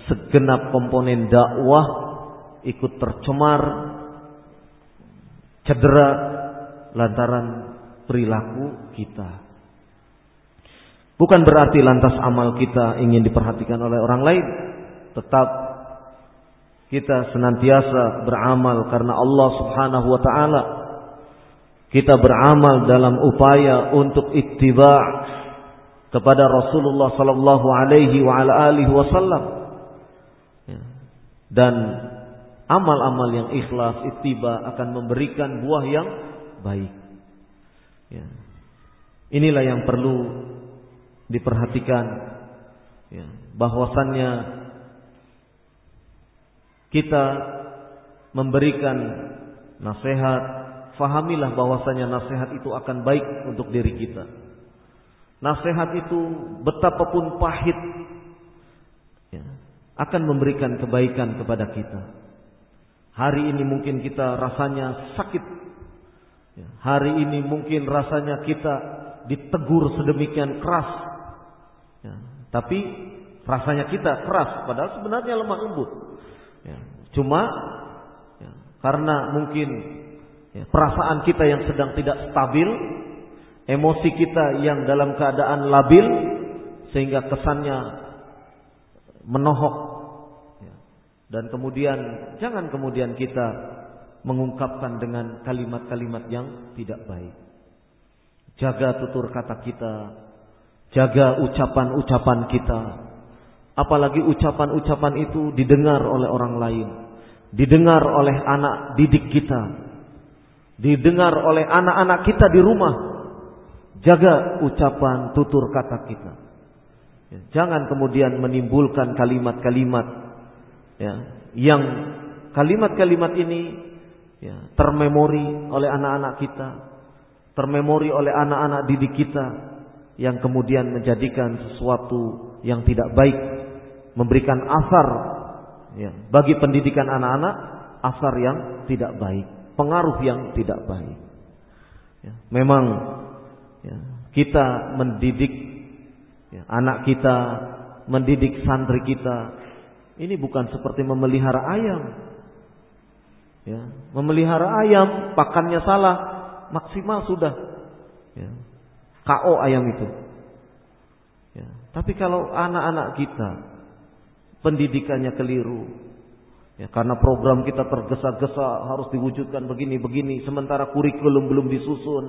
segenap komponen dakwah ikut tercemar cedera lantaran perilaku kita. Bukan berarti lantas amal kita ingin diperhatikan oleh orang lain, tetap kita senantiasa beramal karena Allah Subhanahu wa taala. Kita beramal dalam upaya untuk ittiba' kepada Rasulullah sallallahu alaihi wa ala alihi wasallam. Ya. Dan amal-amal yang ikhlas ittiba akan memberikan buah yang baik. Ya. Inilah yang perlu diperhatikan ya. bahwasannya kita memberikan nasihat, fahamilah bahwasannya nasihat itu akan baik untuk diri kita. Nasihat itu betapapun pahit ya, akan memberikan kebaikan kepada kita. Hari ini mungkin kita rasanya sakit. Ya, hari ini mungkin rasanya kita ditegur sedemikian keras. Tapi rasanya kita keras, padahal sebenarnya lemah lembut. Ya, cuma ya, karena mungkin ya, perasaan kita yang sedang tidak stabil, emosi kita yang dalam keadaan labil sehingga kesannya menohok ya. dan kemudian jangan kemudian kita mengungkapkan dengan kalimat-kalimat yang tidak baik. Jaga tutur kata kita, jaga ucapan-ucapan kita. Apalagi ucapan-ucapan itu didengar oleh orang lain, didengar oleh anak didik kita, didengar oleh anak-anak kita di rumah. Jaga ucapan tutur kata kita. Ya, jangan kemudian menimbulkan kalimat-kalimat ya, yang kalimat-kalimat ini ya, termemori oleh anak-anak kita, termemori oleh anak-anak didik kita yang kemudian menjadikan sesuatu yang tidak baik, memberikan asar ya, bagi pendidikan anak-anak, asar yang tidak baik, pengaruh yang tidak baik. Ya, memang ya, kita mendidik ya, anak kita, mendidik santri kita, ini bukan seperti memelihara ayam. Ya, memelihara ayam, pakannya salah, maksimal sudah. Ya, KO ayam itu. Ya, tapi kalau anak-anak kita pendidikannya keliru, ya, karena program kita tergesa-gesa harus diwujudkan begini-begini, sementara kurikulum belum disusun,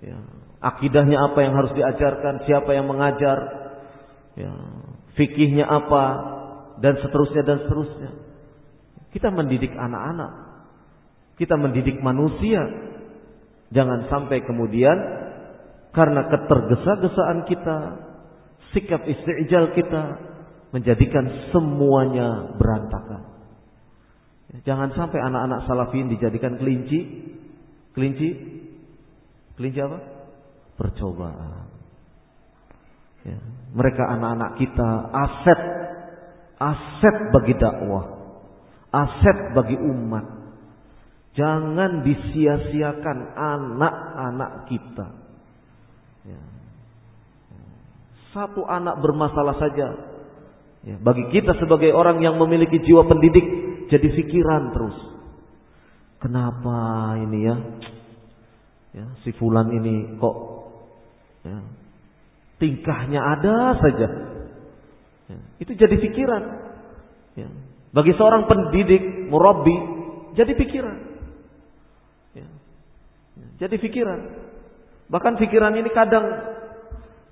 ya, akidahnya apa yang harus diajarkan, siapa yang mengajar, ya, fikihnya apa, dan seterusnya dan seterusnya. Kita mendidik anak-anak. Kita mendidik manusia. Jangan sampai kemudian karena ketergesa-gesaan kita, sikap istijal kita menjadikan semuanya berantakan. Jangan sampai anak-anak salafin dijadikan kelinci. Kelinci? Kelinci apa? Percobaan. Ya. Mereka anak-anak kita aset. Aset bagi dakwah. Aset bagi umat. Jangan disia-siakan anak-anak kita. Ya. Satu anak bermasalah saja. Ya, bagi kita sebagai orang yang memiliki jiwa pendidik, jadi pikiran terus. Kenapa ini ya? ya si Fulan ini kok ya, tingkahnya ada saja. Ya, itu jadi pikiran. Ya. Bagi seorang pendidik, murabi, jadi pikiran. Jadi pikiran. Bahkan pikiran ini kadang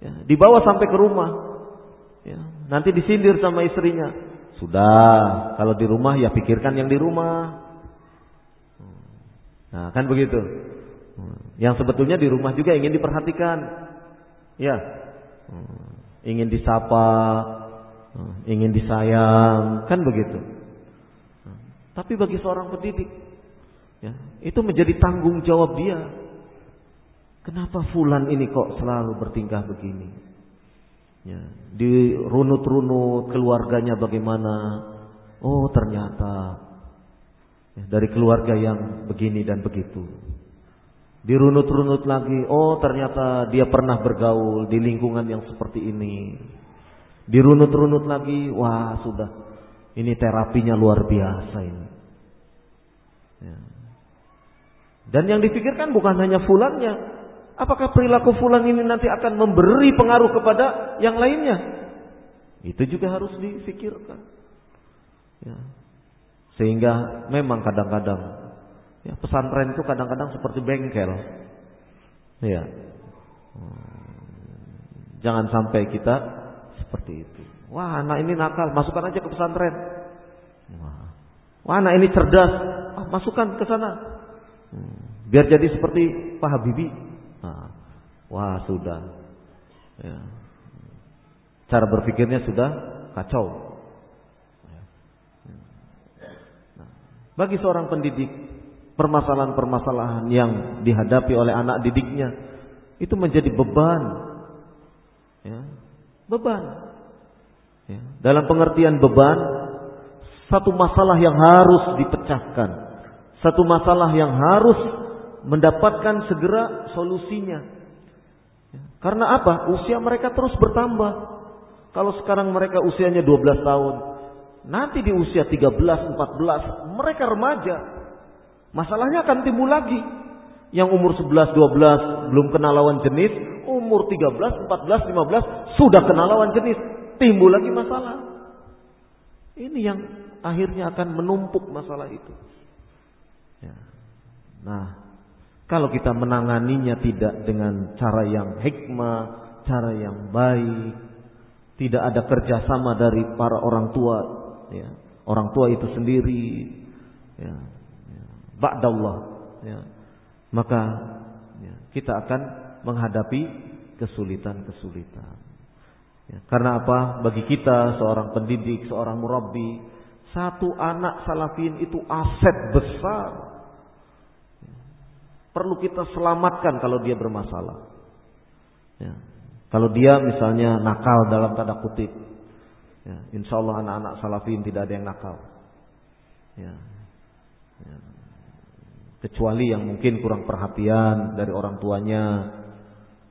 ya, dibawa sampai ke rumah. Ya, nanti disindir sama istrinya. Sudah, kalau di rumah ya pikirkan yang di rumah. Nah, kan begitu. Yang sebetulnya di rumah juga ingin diperhatikan. Ya. Ingin disapa, ingin disayang, kan begitu. Tapi bagi seorang pendidik Ya, itu menjadi tanggung jawab dia. Kenapa fulan ini kok selalu bertingkah begini? Ya, dirunut-runut keluarganya bagaimana? Oh, ternyata ya, dari keluarga yang begini dan begitu. Dirunut-runut lagi, oh ternyata dia pernah bergaul di lingkungan yang seperti ini. Dirunut-runut lagi, wah sudah, ini terapinya luar biasa ini. Ya. Dan yang dipikirkan bukan hanya fulannya. Apakah perilaku fulan ini nanti akan memberi pengaruh kepada yang lainnya? Itu juga harus difikirkan. Ya. Sehingga memang kadang-kadang ya, pesantren itu kadang-kadang seperti bengkel. Ya. Jangan sampai kita seperti itu. Wah, anak ini nakal, masukkan aja ke pesantren. Wah, anak ini cerdas, ah, masukkan ke sana. Hmm. Biar jadi seperti Pak Habibie. Nah, wah sudah. Ya. Cara berpikirnya sudah kacau. Nah, bagi seorang pendidik, permasalahan-permasalahan yang dihadapi oleh anak didiknya itu menjadi beban. Ya, beban. Ya, dalam pengertian beban, satu masalah yang harus dipecahkan satu masalah yang harus mendapatkan segera solusinya. Karena apa? Usia mereka terus bertambah. Kalau sekarang mereka usianya 12 tahun, nanti di usia 13, 14 mereka remaja. Masalahnya akan timbul lagi. Yang umur 11, 12 belum kenal lawan jenis, umur 13, 14, 15 sudah kenal lawan jenis, timbul lagi masalah. Ini yang akhirnya akan menumpuk masalah itu. Ya. Nah, kalau kita menanganinya tidak dengan cara yang hikmah, cara yang baik, tidak ada kerjasama dari para orang tua, ya. orang tua itu sendiri, ya, ya. ba'dallah, ya. maka ya, kita akan menghadapi kesulitan-kesulitan. Ya, karena apa? Bagi kita seorang pendidik, seorang murabbi, satu anak salafin itu aset besar. Perlu kita selamatkan kalau dia bermasalah. Ya, kalau dia misalnya nakal dalam tanda kutip, ya, insya Allah anak-anak salafin tidak ada yang nakal. Ya, ya, kecuali yang mungkin kurang perhatian dari orang tuanya.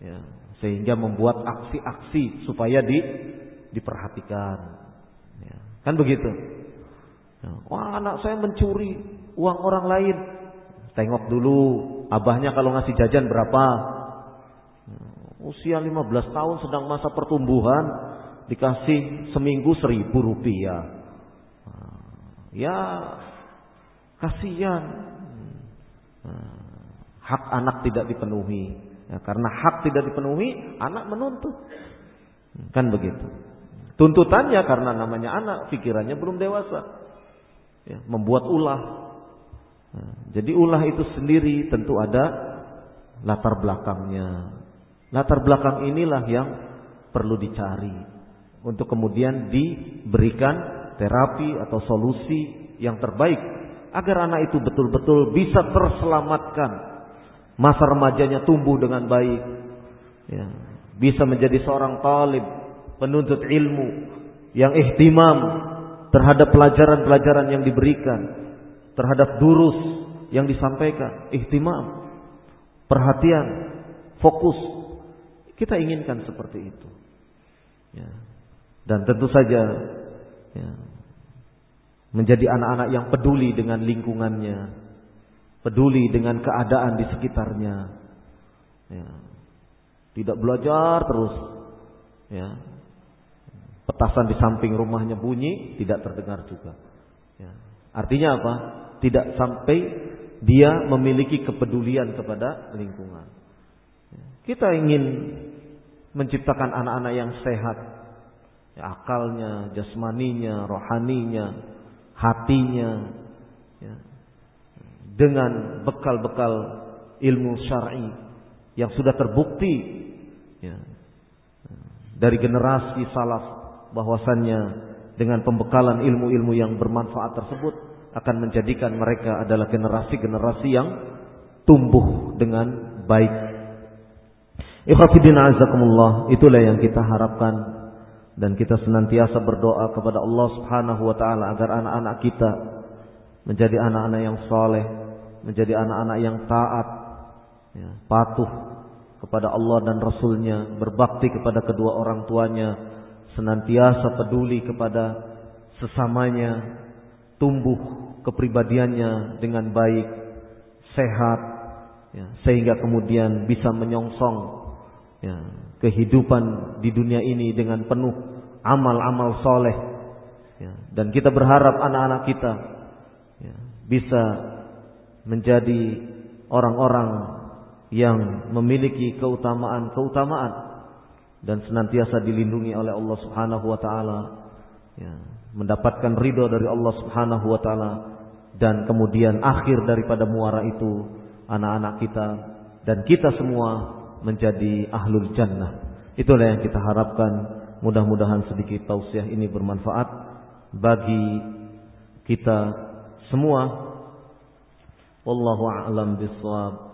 Ya, sehingga membuat aksi-aksi supaya di diperhatikan. Ya, kan begitu? Ya, wah anak saya mencuri uang orang lain. Tengok dulu abahnya kalau ngasih jajan berapa. Usia 15 tahun sedang masa pertumbuhan dikasih seminggu seribu rupiah. Ya kasihan. Hak anak tidak dipenuhi. Ya, karena hak tidak dipenuhi, anak menuntut. Kan begitu. Tuntutannya karena namanya anak, pikirannya belum dewasa. Ya, membuat ulah. Jadi ulah itu sendiri tentu ada latar belakangnya. Latar belakang inilah yang perlu dicari untuk kemudian diberikan terapi atau solusi yang terbaik agar anak itu betul-betul bisa terselamatkan. Masa remajanya tumbuh dengan baik, ya, bisa menjadi seorang talib, penuntut ilmu yang ihtimam terhadap pelajaran-pelajaran yang diberikan, terhadap durus yang disampaikan, ihtimam, perhatian, fokus. Kita inginkan seperti itu. Ya. Dan tentu saja ya, menjadi anak-anak yang peduli dengan lingkungannya, peduli dengan keadaan di sekitarnya. Ya. Tidak belajar terus. Ya. Petasan di samping rumahnya bunyi, tidak terdengar juga. Ya. Artinya apa? Tidak sampai dia memiliki kepedulian kepada lingkungan. Kita ingin menciptakan anak-anak yang sehat. Ya, akalnya, jasmaninya, rohaninya, hatinya. Ya dengan bekal-bekal ilmu syar'i yang sudah terbukti ya, dari generasi salaf bahwasannya dengan pembekalan ilmu-ilmu yang bermanfaat tersebut akan menjadikan mereka adalah generasi-generasi yang tumbuh dengan baik. Ikhwatiddin azakumullah, itulah yang kita harapkan dan kita senantiasa berdoa kepada Allah Subhanahu wa taala agar anak-anak kita menjadi anak-anak yang soleh, menjadi anak-anak yang taat, ya, patuh kepada Allah dan Rasulnya, berbakti kepada kedua orang tuanya, senantiasa peduli kepada sesamanya, tumbuh kepribadiannya dengan baik, sehat, ya, sehingga kemudian bisa menyongsong ya, kehidupan di dunia ini dengan penuh amal-amal soleh. Ya, dan kita berharap anak-anak kita ya, bisa menjadi orang-orang yang memiliki keutamaan-keutamaan dan senantiasa dilindungi oleh Allah Subhanahu wa taala ya, mendapatkan ridho dari Allah Subhanahu wa taala dan kemudian akhir daripada muara itu anak-anak kita dan kita semua menjadi ahlul jannah. Itulah yang kita harapkan. Mudah-mudahan sedikit tausiah ini bermanfaat bagi kita semua. Wallahu a'lam bishawab.